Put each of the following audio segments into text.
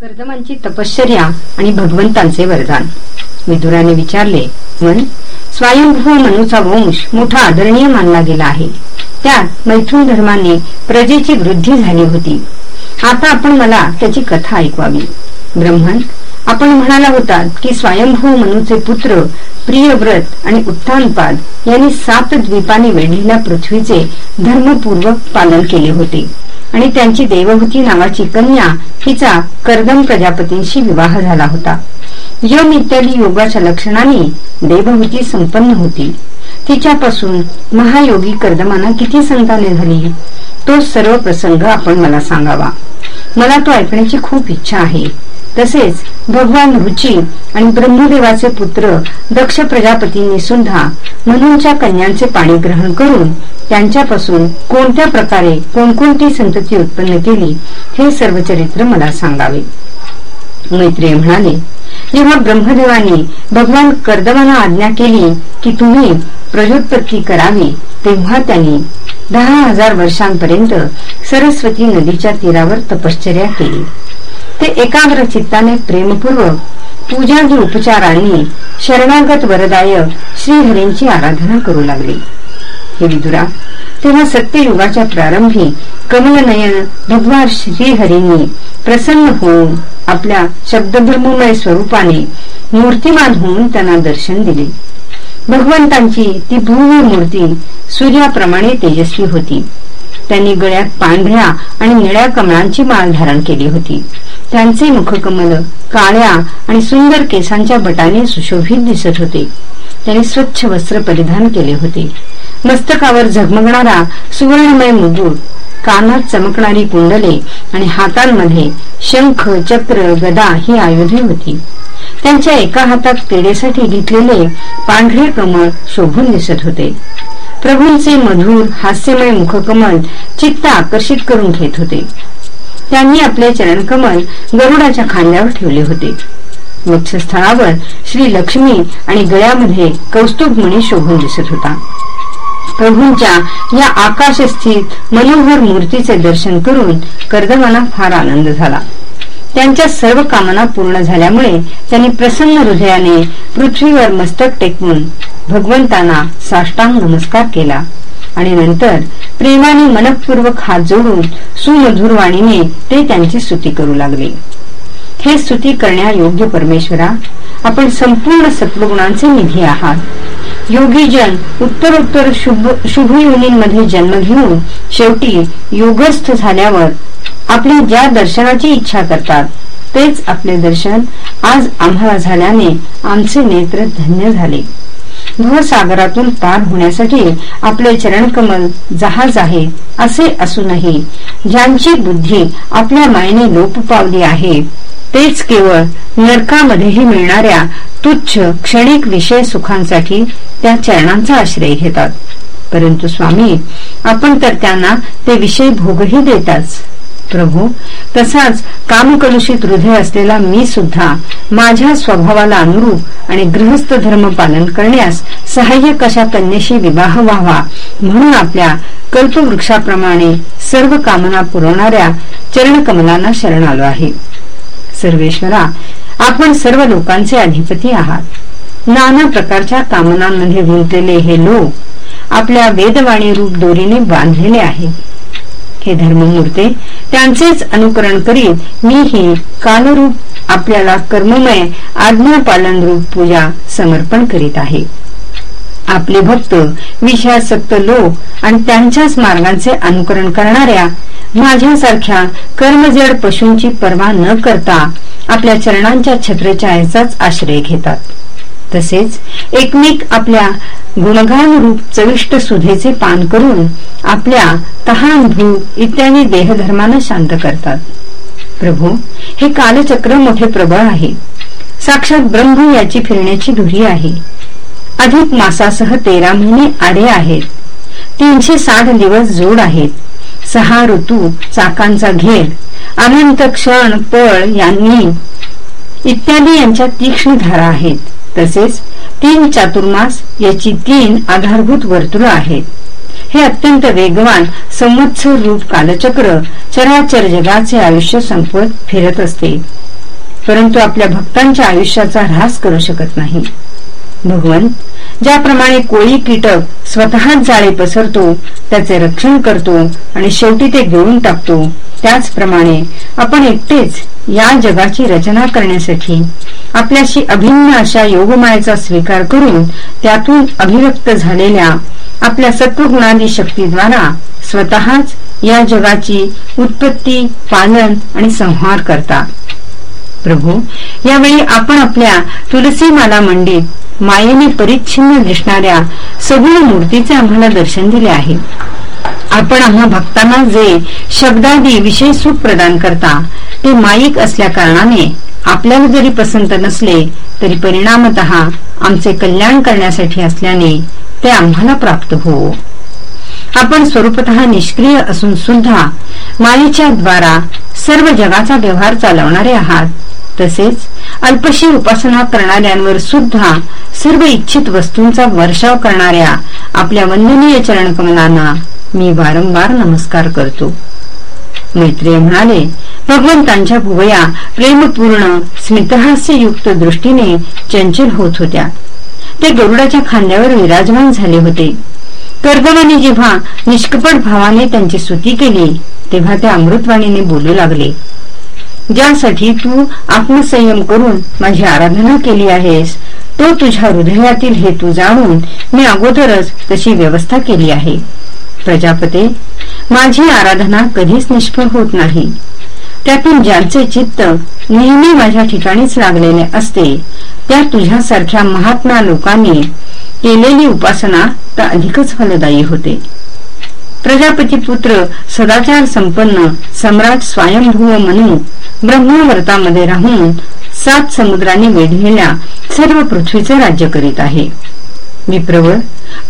कर्दमांची तपश्चर्या आणि भगवंतांचे वरदान. विदुराने विचारले मन स्वयंभू मनूचा वंश मोठा आदरणीय मानला गेला आहे. त्यात मैथून धर्माने प्रजेची वृद्धी झाली होती. आता आपण मला त्याची कथा ऐकवावी. ब्रह्मन आपण म्हणाला होता की स्वयंभू मनूचे पुत्र प्रियव्रत आणि उत्थानपाद यांनी सात द्वीपाने वेढलेल्या पृथ्वीचे धर्मपूर्वक पालन केले होते. आणि त्यांची देवहूती नावाची कन्या हिचा कर्दम प्रजापतींशी विवाह झाला होता. यम इत्यादी योगाच्या लक्षणाने देवहूती संपन्न होती. तिच्यापासून महायोगी कर्दमाना किती संताने झाली? तो सर्व प्रसंग आपण मला सांगावा. मला तो ऐकण्याची खूप इच्छा आहे. तसेच भगवान रुची आणि ब्रह्मदेवाचे पुत्र दक्ष प्रजापतींनी सुद्धा मनूंच्या कन्यांचे पाणी ग्रहण करून त्यांच्यापासून कोणत्या प्रकारे कोणकोणती संतती उत्पन्न केली हे सर्व चरित्र मला सांगावे. मैत्रिय म्हणाले जेव्हा ब्रह्मदेवाने भगवान कर्दवाना आज्ञा केली की तुम्ही प्रजोत्पत्ती करावी तेव्हा त्यांनी दहा हजार वर्षांपर्यंत सरस्वती नदीच्या तीरावर तपश्चर्या केली. ते एकाग्र चित्ताने प्रेमपूर्वक पूजादी उपचारांनी शरणागत वरदाय श्रीहरींची आराधना करू लागले. हे विदुरा तेव्हा सत्ययुगाच्या प्रारंभी कमलनयन भगवान श्रीहरींनी प्रसन्न होऊन आपल्या शब्दब्रह्ममय स्वरूपाने मूर्तिमान होऊन त्यांना दर्शन दिले. भगवंतांची ती भव्य मूर्ती सूर्याप्रमाणे तेजस्वी होती. त्यांनी गळ्यात पांढऱ्या आणि निळ्या कमळांची माळ धारण केली होती. त्यांचे मुखकमल काळ्या आणि सुंदर केसांच्या बटाने सुशोभित दिसत होते. त्यांनी स्वच्छ वस्त्र परिधान केले होते. मस्तकावर झगमगणारा सुवर्णमय मुगुट कानात चमकणारी कुंडले आणि हातांमध्ये शंख चक्र गदा ही आयुधे होती. त्यांच्या एका हातात पेढेसाठी घेतलेले पांढरे कमळ शोभून दिसत होते. प्रभूंचे मधुर हास्यमय मुखकमल चित्त आकर्षित करून घेत होते. त्यांनी आपले चरणकमल गरुडाच्या खांद्यावर ठेवले होते. वक्षस्थळावर श्री लक्ष्मी आणि गळ्यामध्ये कौस्तुभमणी शोभून दिसत होता. प्रभूंच्या या आकाशस्थित मनोहर मूर्तीचे दर्शन करून कर्दमाना फार आनंद झाला. त्यांच्या सर्व कामना पूर्ण झाल्यामुळे त्यांनी प्रसन्न हृदयाने पृथ्वीवर मस्तक टेकवून भगवंतांना साष्टांग नमस्कार केला. आणि नंतर प्रेमाने मनपूर्वक हात जोडून सुमधुर वाणीने ते त्यांची स्तुती करू लागले. हे स्तुती करण्या योग्य परमेश्वरा आपण संपूर्ण सत्वगुणांचे निधी आहात. योगीजन उत्तरोत्तर शुभ शुभ योनींमध्ये जन्म घेऊन शेवटी योगस्थ झाल्यावर आपली ज्या दर्शनाची इच्छा करतात तेच आपले दर्शन आज आम्हाला झाल्याने आमचे नेत्र धन्य झाले. भवसागरातून पार होण्यासाठी आपले चरणकमल जहाज आहे असे असूनही ज्यांची बुद्धी आपल्या मायने लोप पावली आहे तेच केवळ नरकामध्येही मिळणाऱ्या तुच्छ क्षणिक विषय सुखांसाठी त्या चरणांचा आश्रय घेतात. परंतु स्वामी आपण तर त्यांना ते विषय भोगही देताच. प्रभू तसाच कामकलुषित हृदय असलेला मी सुद्धा माझ्या स्वभावाला अनुरूप आणि गृहस्थ धर्म पालन करण्यास सहाय्यक अशा कन्येशी विवाह व्हावा म्हणून आपल्या कल्पवृक्षाप्रमाणे सर्व कामना पुरवणाऱ्या चरणकमलांना शरण आलो आहे. सर्वेश्वरा आपण सर्व लोकांचे अधिपती आहात. नाना प्रकारच्या कामनांमध्ये गुंतलेले हे लोक आपल्या वेदवाणी रूप दोरीने बांधलेले आहेत. हे धर्ममूर्ते त्यांचेच अनुकरण करीत मीही कालरूप आपल्याला कर्ममय आज्ञापालन रूप पूजा समर्पण करीत आहे. आपले भक्त विषयासक्त लोक आणि त्यांच्याच मार्गांचे अनुकरण करणाऱ्या माझ्यासारख्या कर्मजड पशूंची पर्वा न करता आपल्या चरणांच्या छत्रछायेचाच आश्रय घेतात. तसेच एकमेक आपल्या गुणगान रूप चविष्ट सुधेचे पान करून आपल्या तहान भूक इत्यादी देहधर्मांना शांत करतात. प्रभू हे कालचक्र मोठे प्रबळ आहे. साक्षात ब्रह्म याची फिरण्याची धुरी आहे. अधिक मासासह तेरा महिने आडे आहेत. तीनशे साठ दिवस जोड आहेत. सहा ऋतू चाकांचा घेर अनंत क्षण पळ यांनी इत्यादी यांच्या तीक्ष्ण धारा आहेत. तसेच तीन चातुर्मास याची तीन आधारभूत वर्तुळ आहेत. हे अत्यंत वेगवान संवत्सर रूप कालचक्र चराचर जगाचे आयुष्य संपवत फिरत असते. परंतु आपल्या भक्तांच्या आयुष्याचा ऱ्हास करू शकत नाही. भगवंत ज्याप्रमाणे कोळी कीटक स्वतःच जाळे पसरतो त्याचे रक्षण करतो आणि शेवटी ते घेऊन टाकतो. त्याचप्रमाणे आपण एकटेच या जगाची रचना करण्यासाठी आपल्याशी अभिन्न अशा योगमायाचा स्वीकार करून त्यातून अभिव्यक्त झालेल्या आपल्या सत्वगुणादी शक्तीद्वारा स्वतःच या जगाची उत्पत्ती पालन आणि संहार करता. प्रभू यावेळी आपण आपल्या तुलसी माला मंडित मायेने परिच्छिन्न दिसणाऱ्या सगुण मूर्तीचे आम्हाला दर्शन दिले आहे. आपण आम्हा भक्तांना जे शब्दादी विषय सुख प्रदान करता ते माईक असल्या कारणाने आपल्याला जरी पसंत नसले तरी परिणामत आमचे कल्याण करण्यासाठी असल्याने ते आम्हाला प्राप्त हो. आपण स्वरूपत निष्क्रिय असून सुद्धा मायेच्या द्वारा सर्व जगाचा व्यवहार चालवणारे आहात. तसेच अल्पशी उपासना करणाऱ्यांवर सुद्धा सर्व इच्छित वस्तूंचा वर्षाव करणाऱ्या आपल्या वंदनीय चरणकमलांना मी वारंवार नमस्कार करतो. मैत्रिय म्हणाले भगवंतांच्या भुवया प्रेमपूर्ण स्मितहास्ययुक्त दृष्टीने चंचल होत होत्या. ते गरुडाच्या खांद्यावर विराजमान झाले होते. कर्दवाने जेव्हा निष्कपट भावाने त्यांची स्तुती केली तेव्हा ते अमृतवाणीने बोलू लागले. ज्यासाठी तू आत्मसंयम करून माझी आराधना केली आहेस तो तुझ्या हृदयातील हेतू जाणून मी अगोदरच तशी व्यवस्था केली आहे. प्रजापते माझी आराधना कधीच निष्फळ होत नाही. त्यातून ज्यांचे चित्त नेहमी माझ्या ठिकाणीच लागलेले असते त्या तुझ्यासारख्या महात्मा लोकांनी केलेली उपासना तर अधिकच फलदायी होते. प्रजापती पुत्र सदाचार संपन्न सम्राट स्वयंभूव म्हणून ब्रह्मवर्तामध्ये राहून सात समुद्रांनी वेढलेल्या सर्व पृथ्वीचे राज्य करीत आहे. विप्रवर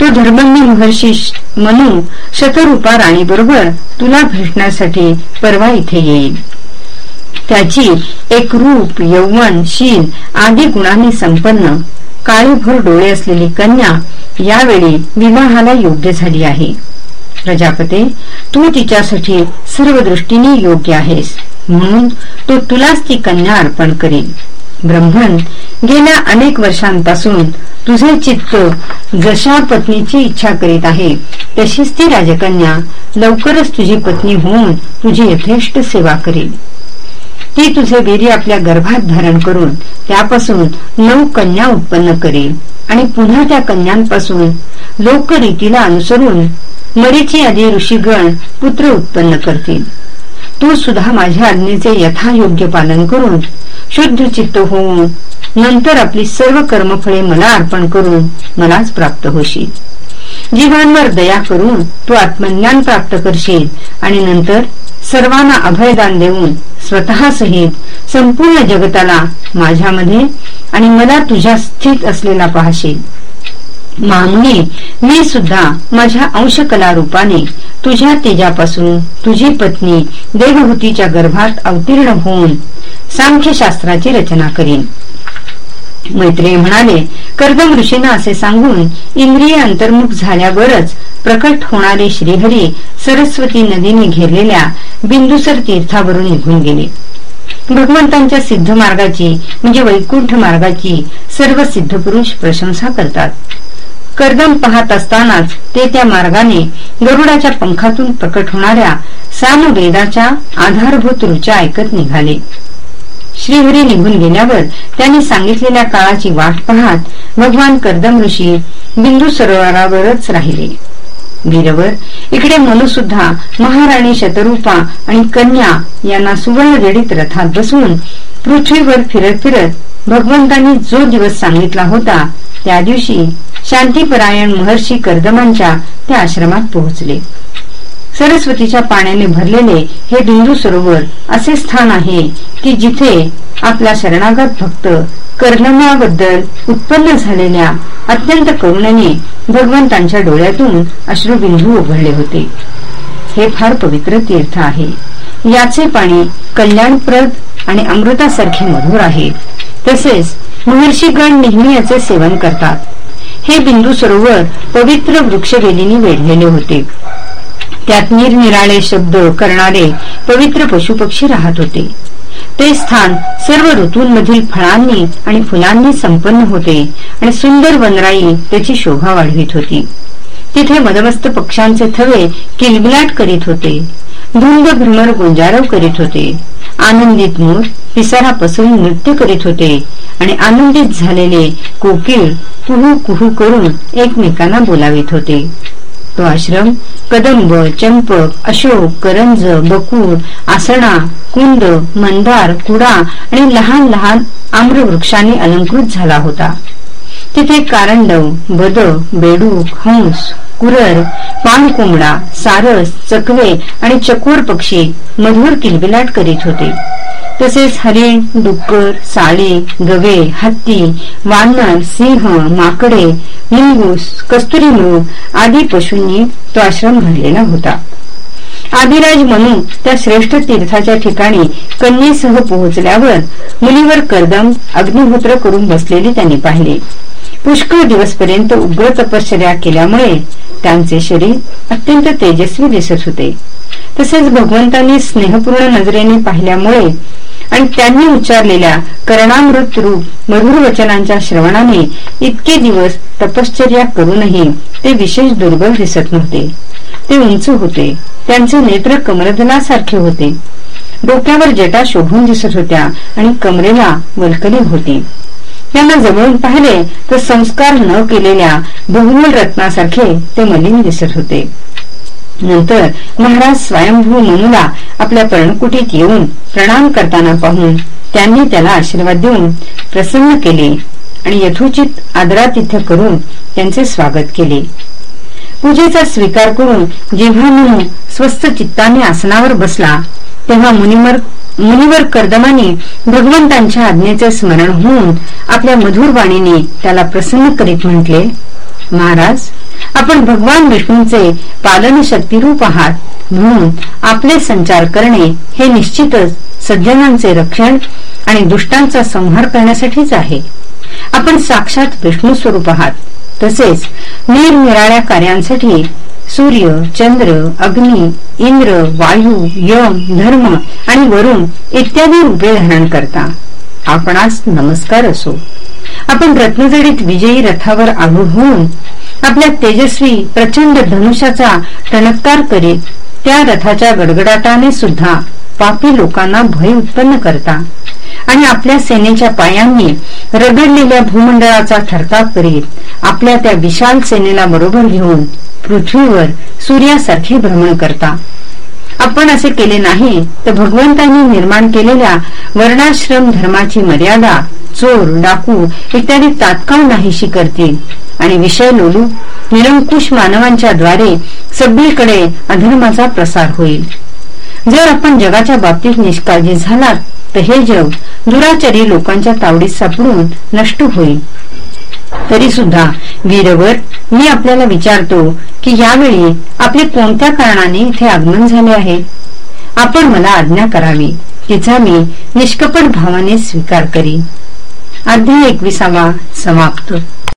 तो धर्मज्ञ महर्षी मनू शतरूपा राणीबरोबर तुला भेटण्यासाठी परवा इथे येईल. त्याची एक रूप यौवन शील आदी गुणांनी संपन्न काळीभर डोळे असलेली कन्या यावेळी विवाहाला योग्य झाली आहे. प्रजापते तू तिच्यासाठी सर्व दृष्टीने योग्य आहेस. म्हणून तो तुलाच ती कन्या अर्पण करेल ब्रह्मन गेल्या अनेक वर्षांपासून तुझे चित्त जशा पत्नीची इच्छा करीत आहे तशीच ती राजकन्या लवकरच तुझी पत्नी होऊन तुझी यथेष्ट सेवा करेल ती तुझे वीर्य आपल्या गर्भात धारण करून त्यापासून नऊ कन्या उत्पन्न करेल आणि पुन्हा त्या कन्यांपासून लोकरीतीला अनुसरून मरीची आदी ऋषीगण पुत्र उत्पन्न करतील. तू सुद्धा माझ्या आज्ञेचे यथायोग्य पालन करून शुद्ध चित्त होऊन नंतर आपली सर्व कर्मफळे मला अर्पण करून मलाच प्राप्त होशील. जीवांवर दया करून तू आत्मज्ञान प्राप्त करशील आणि नंतर सर्वांना अभयदान देऊन स्वतःसहित संपूर्ण जगताला माझ्यामध्ये आणि मला तुझ्या स्थित असलेला पाहशील. मामुनी मी सुद्धा माझ्या अंशकला रूपाने तुझ्या तेजापासून तुझी पत्नी देवहूतीच्या गर्भात अवतीर्ण होऊन सांख्यशास्त्राची रचना करीन. मैत्रेय म्हणाले कर्दम ऋषींना असे सांगून इंद्रिय अंतर्मुख झाल्यावरच प्रकट होणारे श्रीहरी सरस्वती नदीने घेरलेल्या बिंदुसर तीर्थावरून निघून गेले. भगवंतांच्या सिद्ध मार्गाची म्हणजे वैकुंठ मार्गाची सर्व सिद्ध पुरुष प्रशंसा करतात. कर्दम पाहत असतानाच ते त्या मार्गाने गरुडाच्या पंखातून प्रकट होणाऱ्या सामवेदाच्या आधारभूत रुचा ऐकत निघाले. श्रीहरी निघून गेल्यावर त्यांनी सांगितलेल्या काळाची वाट पाहत भगवान कर्दम ऋषी बिंदू सरोवरावरच राहिले. वीरवर इकडे मनू सुद्धा महाराणी शतरूपा आणि कन्या यांना सुवर्णजडीत रथात बसवून पृथ्वीवर फिरत फिरत भगवंतांनी जो दिवस सांगितला होता त्या दिवशी शांतीपरायण महर्षी कर्दमांच्या त्या आश्रमात पोहोचले. सरस्वतीच्या पाण्याने भरलेले हे बिंदू सरोवर असे स्थान आहे की जिथे आपला शरणागत भक्त कर्दमाबद्दल उत्पन्न झालेल्या अत्यंत करुणेने भगवंतांच्या डोळ्यातून अश्रुबिंदू उघडले होते. हे फार पवित्र तीर्थ आहे. याचे पाणी कल्याणप्रद आणि अमृतासारखे मधुर आहे. तसेच महर्षीगण नेहमी याचे सेवन करतात. हे बिंदू सरोवर पवित्र वृक्षवेलीने वेढलेले होते. त्यात निरनिराळे शब्द करणारे पवित्र पशुपक्षी राहत होते. ते स्थान सर्व ऋतूंमधील फळांनी आणि फुलांनी संपन्न होते आणि सुंदर वनराई त्याची शोभा वाढवित होती. तिथे मदमस्त पक्ष्यांचे थवे किलबिलाट करीत होते. धुंद भ्रमर गुंजारव करीत होते. आनंदित मोर पिसारा पसरून नृत्य करीत होते. आणि आनंदित झालेले कोकिळ कुहू कुहू करून एकमेकांना बोलावित होते. तो आश्रम कदंब चंपक अशोक करंज बकूर आसणा कुंद मंदार कुडा आणि लहान लहान आम्रवृक्षांनी अलंकृत झाला होता. तिथे कारंडव बद बेडूक हंस कुरर पाणकोंबडा सारस चकवे आणि चकोर पक्षी मधुर किलबिलाट करीत होते. तसेच हरिण डुक्कर साळे गवे हत्ती वानर सिंह माकडे मुंगूस कस्तुरी मृग आदी पशूंनी तो आश्रम भरलेला होता. आदिराज म्हणून त्या श्रेष्ठ तीर्थाच्या ठिकाणी कन्येसह पोहोचल्यावर मुलीवर कर्दम अग्निहोत्र करून बसलेली त्यांनी पाहिले. पुष्कळ दिवसपर्यंत उग्र तपश्चर्या केल्यामुळे त्यांचे शरीर अत्यंत तेजस्वी दिसत होते. तसेच भगवंतांनी स्नेहपूर्ण नजरेने पाहिल्यामुळे आणि त्यांनी उच्चारलेल्या करणामृत रूप मधुर वचनांच्या श्रवणाने इतके दिवस तपश्चर्या करूनही ते विशेष दुर्बल दिसत नव्हते. ते उंच होते. त्यांचे नेत्र कमरदलासारखे होते. डोक्यावर जटा शोभून दिसत होत्या आणि कमरेला वलकली होती. त्यांना जवळून पाहिले तर संस्कार न केलेल्या बहुमूल रत्नासारखे ते मलिन दिसत होते. नंतर महाराज स्वयंभू मनुला आपल्या पर्णकुटीत येऊन प्रणाम करताना पाहून त्यांनी त्याला आशीर्वाद देऊन प्रसन्न केले आणि यथोचित आदरातिथ्य करून त्यांचे स्वागत केले. पूजेचा स्वीकार करून जेव्हा मनू स्वस्थ चित्ताने आसनावर बसला तेव्हा मुनिवर मुनिवर कर्दमाने भगवंतांच्या आज्ञेचे स्मरण होऊन आपल्या मधुर वाणीने त्याला प्रसन्न करीत म्हटले महाराज आपण भगवान विष्णूंचे पालन शक्तीरूप आहात. म्हणून आपले संचार करणे हे निश्चितच सज्जनांचे रक्षण आणि दुष्टांचा संहार करण्यासाठीच आहे. आपण साक्षात विष्णू स्वरूप आहात. तसेच निरनिराळ्या कार्यांसाठी सूर्य चंद्र अग्नी इंद्र वायू यम धर्म आणि वरुण इत्यादी रूपे धारण करता. आपणास नमस्कार असो. आपण रत्नजडीत विजयी रथावर आरूढ होऊन आपल्या तेजस्वी प्रचंड धनुष्याचा टणत्कार करीत त्या रथाच्या गडगडाटाने सुद्धा पापी लोकांना भय उत्पन्न करता. आणि आपल्या सेनेच्या पायांनी रगडलेल्या भूमंडळाचा थरकाप करीत आपल्या त्या विशाल सेनेला बरोबर घेऊन पृथ्वीवर सूर्यासारखे भ्रमण करता. आपण असे केले नाही तर भगवंतांनी निर्माण केलेल्या वर्णाश्रम धर्माची मर्यादा चोर डाकू इत्यादी तात्काळ नाहीशी करतील. आणि विषय लोलू निरंकुश मानवांच्या द्वारे सगळीकडे अधर्माचा प्रसार होईल. जर आपण जगाच्या बाबतीत निष्काळजी झालात तर हे जग दुराचारी लोकांच्या तावडीत सापडून नष्ट होईल. तरी सुद्धा वीरवर मी आपल्याला विचारतो की यावेळी आपले कोणत्या कारणाने इथे आगमन झाले आहे? आपण मला आज्ञा करावी. तिचा मी निष्कपट भावाने स्वीकार करी अध्याय एकविसावा समाप्त.